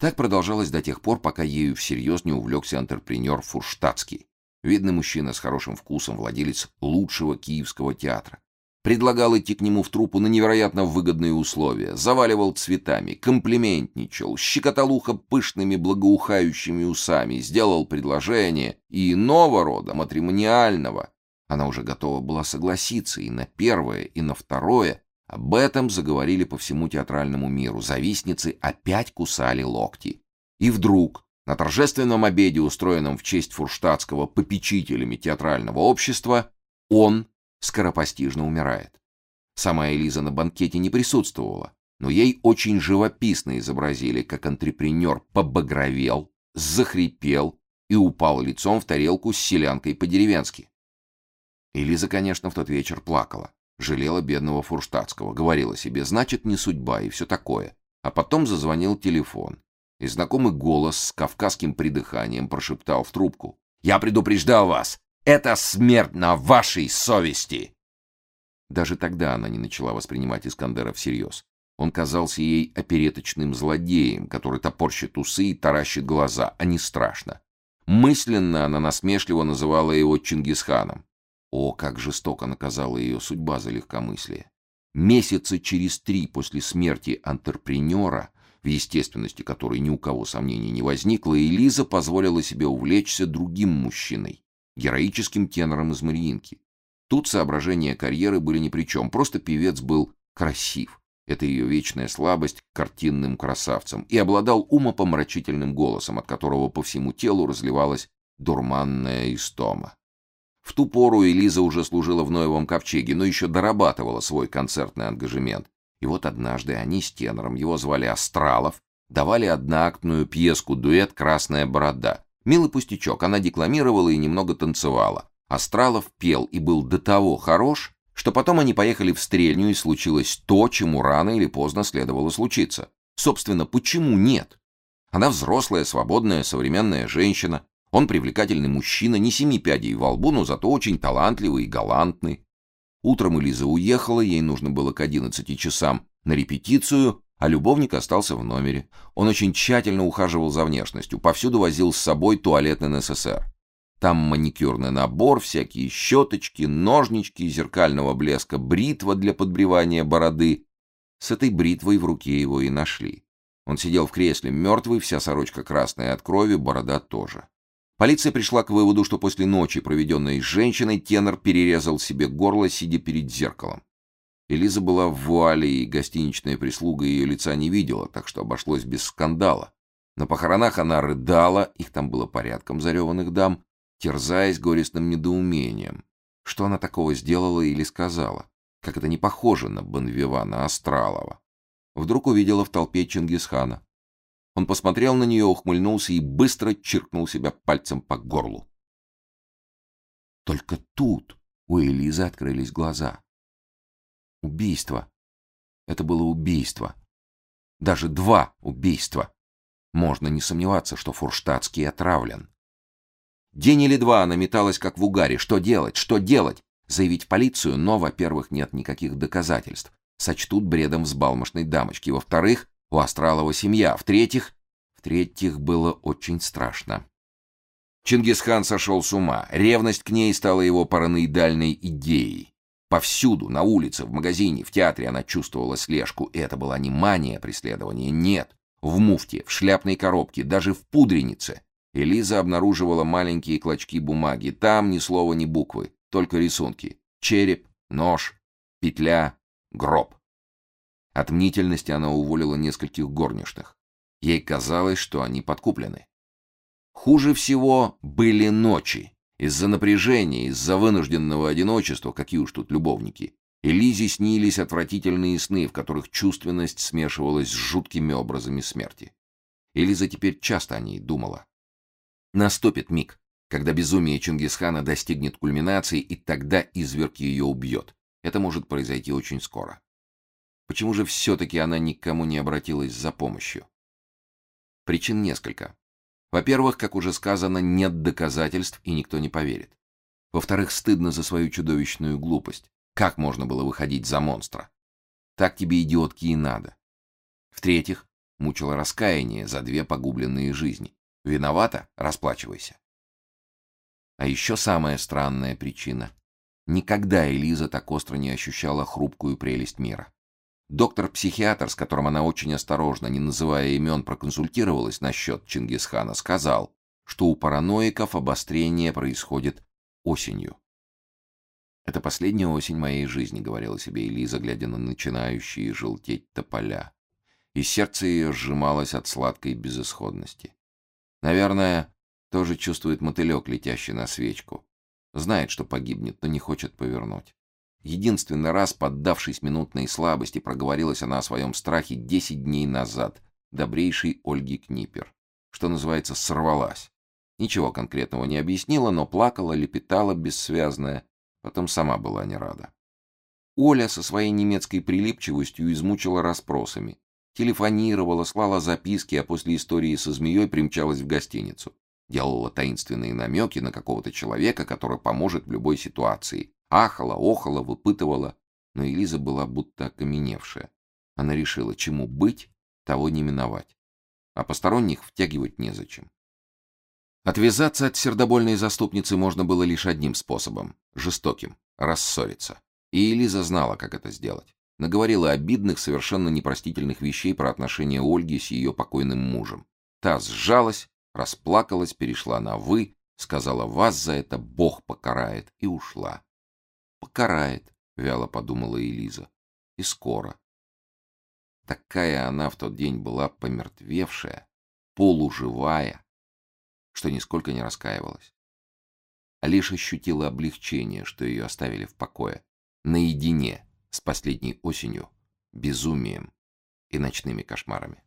Так продолжалось до тех пор, пока ею всерьез не увлекся антрепренер Фурштадтский, видный мужчина с хорошим вкусом, владелец лучшего киевского театра. Предлагал идти к нему в труппу на невероятно выгодные условия, заваливал цветами, комплиментничал, щекотал ухо пышными благоухающими усами, сделал предложение и иного рода, матримониального. Она уже готова была согласиться и на первое, и на второе, об этом заговорили по всему театральному миру. Завистницы опять кусали локти. И вдруг, на торжественном обеде, устроенном в честь Фурштадтского попечителями театрального общества, он скоропостижно умирает. Сама Элиза на банкете не присутствовала, но ей очень живописно изобразили, как антрепренер побагровел, захрипел и упал лицом в тарелку с селянкой по-деревенски. Элиза, конечно, в тот вечер плакала. Жалела бедного Фурштадтского, говорила себе, значит, не судьба и все такое. А потом зазвонил телефон. И знакомый голос с кавказским придыханием прошептал в трубку. «Я предупреждал вас! Это смерть на вашей совести!» Даже тогда она не начала воспринимать Искандера всерьез. Он казался ей опереточным злодеем, который топорщит усы и таращит глаза, а не страшно. Мысленно она насмешливо называла его Чингисханом. О, как жестоко наказала ее судьба за легкомыслие. Месяца через три после смерти антрепренера, в естественности которой ни у кого сомнений не возникло, Элиза позволила себе увлечься другим мужчиной, героическим тенором из Мариинки. Тут соображения карьеры были ни при чем, просто певец был красив. Это ее вечная слабость к картинным красавцам. И обладал умопомрачительным голосом, от которого по всему телу разливалась дурманная истома. В ту пору Элиза уже служила в Ноевом ковчеге, но еще дорабатывала свой концертный ангажемент. И вот однажды они с тенором, его звали Астралов, давали одноактную пьеску-дуэт «Красная борода». Милый пустячок, она декламировала и немного танцевала. Астралов пел и был до того хорош, что потом они поехали в Стрельню, и случилось то, чему рано или поздно следовало случиться. Собственно, почему нет? Она взрослая, свободная, современная женщина, он привлекательный мужчина, не семи пядей во лбу, но зато очень талантливый и галантный. Утром Элиза уехала, ей нужно было к одиннадцати часам на репетицию, а любовник остался в номере. Он очень тщательно ухаживал за внешностью, повсюду возил с собой туалетный НССР. Там маникюрный набор, всякие щеточки, ножнички, зеркального блеска, бритва для подбривания бороды. С этой бритвой в руке его и нашли. Он сидел в кресле мертвый, вся сорочка красная от крови, борода тоже. Полиция пришла к выводу, что после ночи, проведенной с женщиной, тенор перерезал себе горло, сидя перед зеркалом. Элиза была в вуале, и гостиничная прислуга ее лица не видела, так что обошлось без скандала. На похоронах она рыдала, их там было порядком зареванных дам, терзаясь горестным недоумением. Что она такого сделала или сказала? Как это не похоже на Бонвивана Астралова. Вдруг увидела в толпе Чингисхана. Он посмотрел на нее, ухмыльнулся и быстро чиркнул себя пальцем по горлу. Только тут у Элизы открылись глаза. Убийство. Это было убийство. Даже два убийства. Можно не сомневаться, что Фурштадтский отравлен. День или два она металась как в угаре. Что делать? Что делать? Заявить в полицию, но, во-первых, нет никаких доказательств. Сочтут бредом взбалмошной дамочки. Во-вторых, у Астралова семья. В-третьих, в-третьих, было очень страшно. Чингисхан сошел с ума. Ревность к ней стала его параноидальной идеей. Повсюду, на улице, в магазине, в театре она чувствовала слежку. И это была не мания преследования, нет. В муфте, в шляпной коробке, даже в пудренице. Элиза обнаруживала маленькие клочки бумаги. Там ни слова, ни буквы, только рисунки. Череп, нож, петля, гроб. От мнительности она уволила нескольких горничных. Ей казалось, что они подкуплены. Хуже всего были ночи. Из-за напряжения, из-за вынужденного одиночества, какие уж тут любовники, Элизе снились отвратительные сны, в которых чувственность смешивалась с жуткими образами смерти. Элиза теперь часто о ней думала. Наступит миг, когда безумие Чингисхана достигнет кульминации, и тогда изверг ее убьет. Это может произойти очень скоро. Почему же все-таки она никому не обратилась за помощью? Причин несколько. Во-первых, как уже сказано, нет доказательств и никто не поверит. Во-вторых, стыдно за свою чудовищную глупость. Как можно было выходить за монстра? Так тебе, идиотки, и надо. В-третьих, Мучило раскаяние за две погубленные жизни. Виновата? Расплачивайся. А еще самая странная причина. Никогда Элиза так остро не ощущала хрупкую прелесть мира. Доктор-психиатр, с которым она очень осторожно, не называя имен, проконсультировалась насчет Чингисхана, сказал, что у параноиков обострение происходит осенью. «Это последняя осень моей жизни», — говорила себе Элиза, глядя на начинающие желтеть тополя. И сердце ее сжималось от сладкой безысходности. Наверное, тоже чувствует мотылек, летящий на свечку. Знает, что погибнет, но не хочет повернуть. Единственный раз, поддавшись минутной слабости, проговорилась она о своем страхе десять дней назад, добрейшей Ольги Книпер. Что называется, сорвалась. Ничего конкретного не объяснила, но плакала, лепетала бессвязная, потом сама была не рада. Оля со своей немецкой прилипчивостью измучила расспросами. Телефонировала, слала записки, а после истории со змеей примчалась в гостиницу. Делала таинственные намеки на какого-то человека, который поможет в любой ситуации. Ахала, охала, выпытывала. Но Элиза была будто окаменевшая. Она решила, чему быть, того не миновать. А посторонних втягивать незачем. Отвязаться от сердобольной заступницы можно было лишь одним способом — жестоким — рассориться. И Элиза знала, как это сделать. Наговорила обидных, совершенно непростительных вещей про отношения Ольги с ее покойным мужем. Та сжалась, расплакалась, перешла на «вы», сказала «вас за это Бог покарает» и ушла. «Покарает», — вяло подумала Элиза. «И скоро». Такая она в тот день была помертвевшая, полуживая, что нисколько не раскаивалась. А лишь ощутила облегчение, что ее оставили в покое, наедине с последней осенью, безумием и ночными кошмарами.